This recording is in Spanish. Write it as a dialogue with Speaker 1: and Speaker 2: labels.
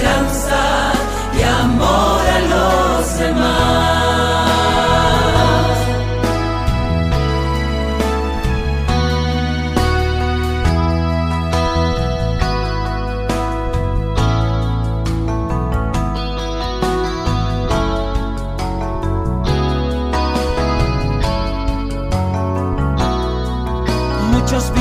Speaker 1: esperanza y amor a los demás. Muchos